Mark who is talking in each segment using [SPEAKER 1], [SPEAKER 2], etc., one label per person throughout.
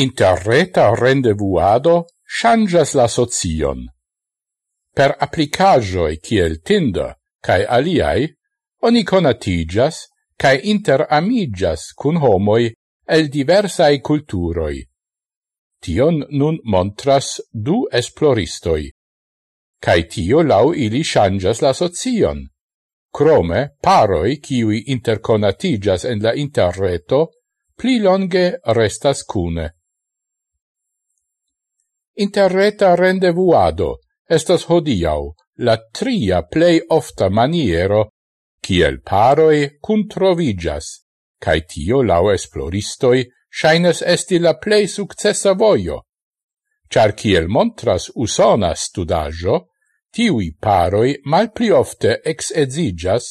[SPEAKER 1] Interreta rendevuado changas la socion. Per applicajoi kiel Tinder cae aliai, oni conatigas cae interamigas cun homoi el diversae culturoi. Tion nun montras du esploristoi. Cae tio lau ili changas la socion. Crome, paroi kiui interconatigas en la interreto pli longe restas cune interreta rendevuado estas hodiau la tria plei ofta maniero kiel paroi controvigas, cae tio lau esploristoi shaines esti la plei successa voio. Char kiel montras usona studajo, tiui paroi mal pli ofte ex exigas,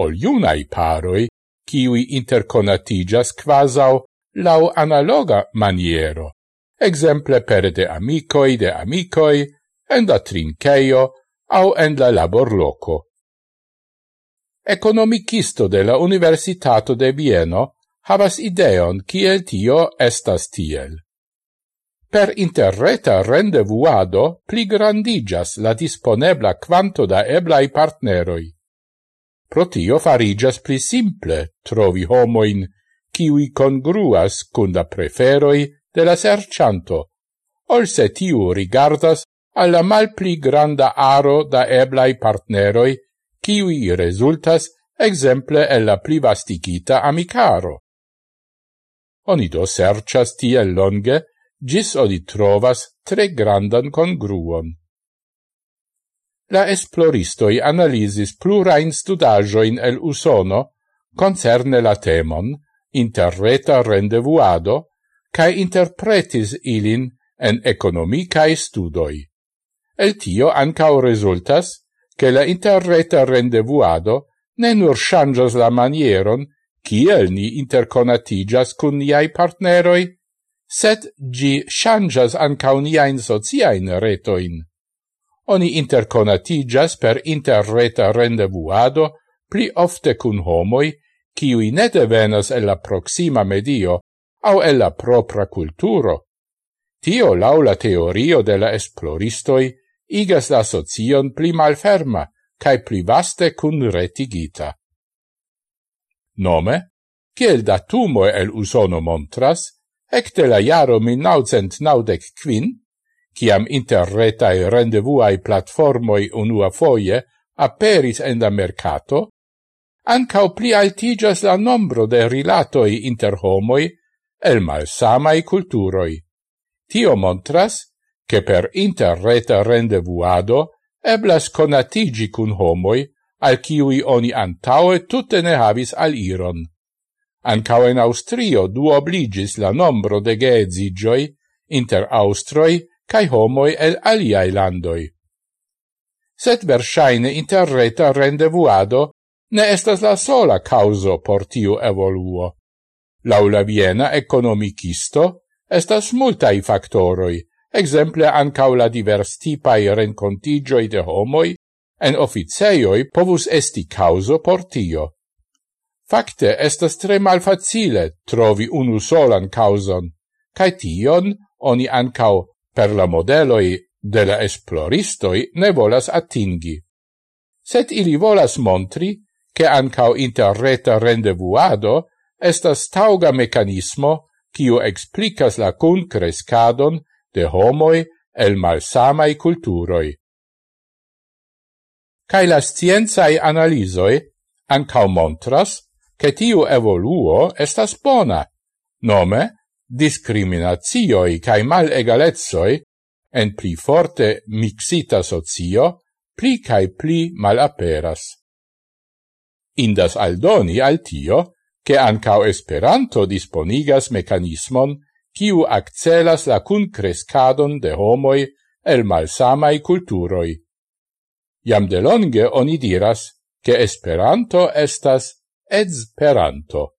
[SPEAKER 1] ol iunai paroi, kiui interconatigas quasau lau analoga maniero exemple per de amicoi de amicoi, en la trinceio au en la laborloco. Economicisto de la Universitato de Vieno havas ideon kiel tio estas tiel. Per interreta rendevuado pli grandigas la disponebla quanto da eblai partneroi. Pro tio farigas pli simple trovi homoin, kiwi congruas cun da preferoi de la sercianto, ol se tiu rigardas alla malpli granda aro da eblai partneroi, kiwi resultas exemple el la pli vastigita amicaro. Oni do sercias tiel longe, gis odi trovas tre grandan congruon. La esploristoi analisis plurain studajoin el Usono concerne la temon, interreta rendevuado, cae interpretis ilin en economicae studoi. El tio ancao resultas che la interreta rendevuado ne nur changas la manieron kiel ni interconatigas cun niai partneroi, sed gi changas ancao niain sociain retoin. Oni interconatigas per interreta rendevuado pli ofte cun homoi, kiui ne devenas el la proxima medio, au el la propra culturo. Tio lau la teorio de la esploristoi igas la socion pli malferma cae pli vaste cun retigita. Nome, kiel datumo el usono montras, ecte la jaro 1995, ciam interretae rendevuae platformoi unua foie aperis en la mercato, ancao pli altigas la nombro de rilatoi inter homoi el malsamai culturoi. Tio montras che per interreta rendevuado eblas conatigi cun homoi al ciui oni antaue tutte ne havis al iron. Ancao in Austrio du obligis la nombro de geedzigioi inter Austroi cae homoi el aliai landoi. Set versaine interreta rendevuado ne estas la sola causo por tiu evoluo. Laula Viena economicisto estas multai factoroi, exemple ancau la divers tipai rencontigioi de homoi en officeioi povus esti causo por tio. Fakte estas tre malfacile trovi unu solan causon, cae tion oni ancau per la modeloi de la esploristoi ne volas attingi. Set ili volas montri che ancau interreta rendevuado estas tauga mecanismo kiu explicas la cun crescadon de homoi el malsamai culturoi. Cai la scienzai analisoi ancau montras che tiu evoluo estas bona, nome discriminazioi cae mal en pli forte mixita socio pli cae pli malaperas. Indas aldoni al tio che ancao Esperanto disponigas mecanismon kiu accelas la cun crescadon de homoi el malsamai culturoi. Iam delonge oni diras che Esperanto estas esperanto.